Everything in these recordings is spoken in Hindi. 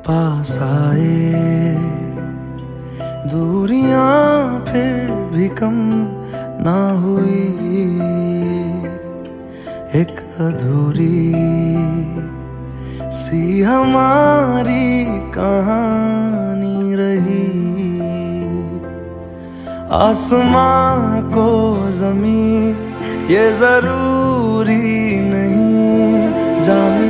पास आए। दूरियाँ फिर भी कम ना हुई। एक अधूरी सी हमारी कहानी रही। आसमां को जमी ये ज़रूरी नहीं। जामी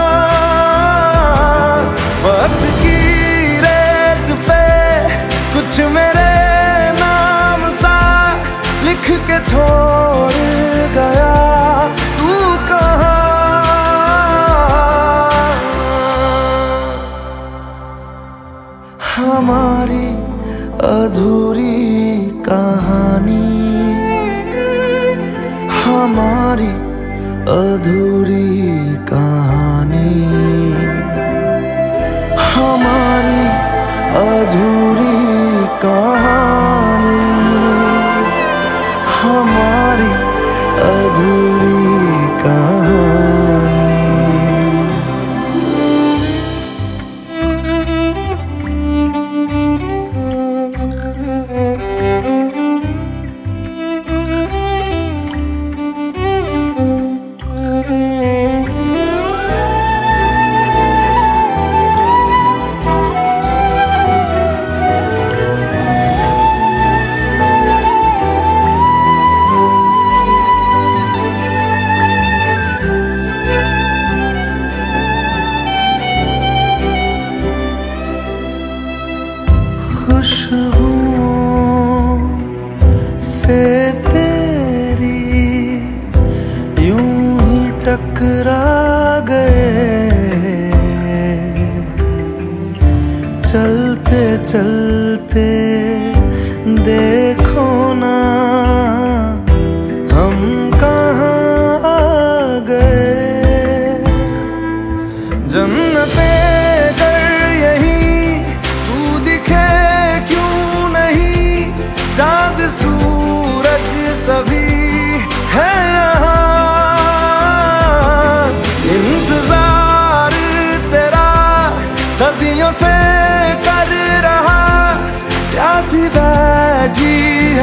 छोड़ गया। तू कहा? हमारी अधूरी कहानी। हमारी अधूरी कहानी। हमारी अधूरी कहानी। अधूरी चलते देखो ना, हम कहाँ आ गए? जन्नते कर यही, तू दिखे क्यों नहीं? चाँद, सूरज सभी है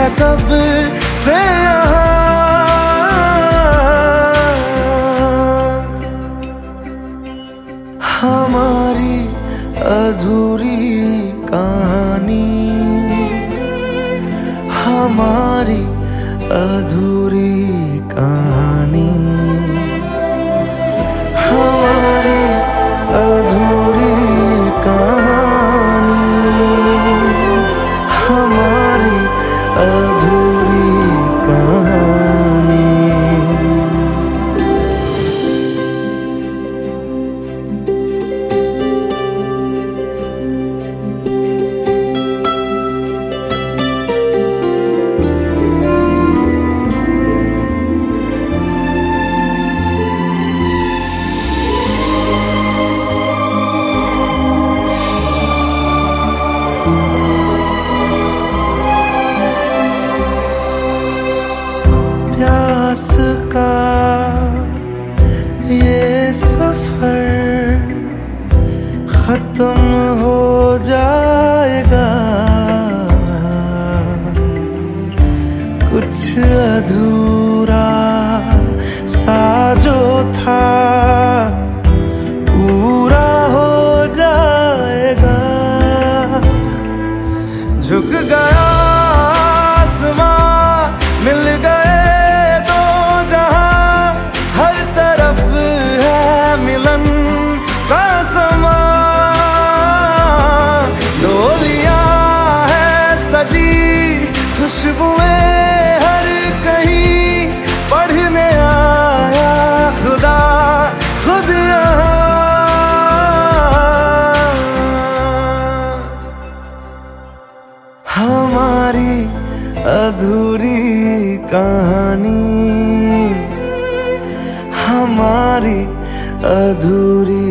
कब से हमारी अधूरी कहानी। हमारी अधूरी कहानी। प्यास का ये सफ़र खत्म हो जाएगा। कुछ अधूरा सा जो था पूरा हो जाएगा। झुक गया खुशबुएँ हर कहीं पढ़ने आया खुदा खुद हमारी अधूरी कहानी हमारी अधूरी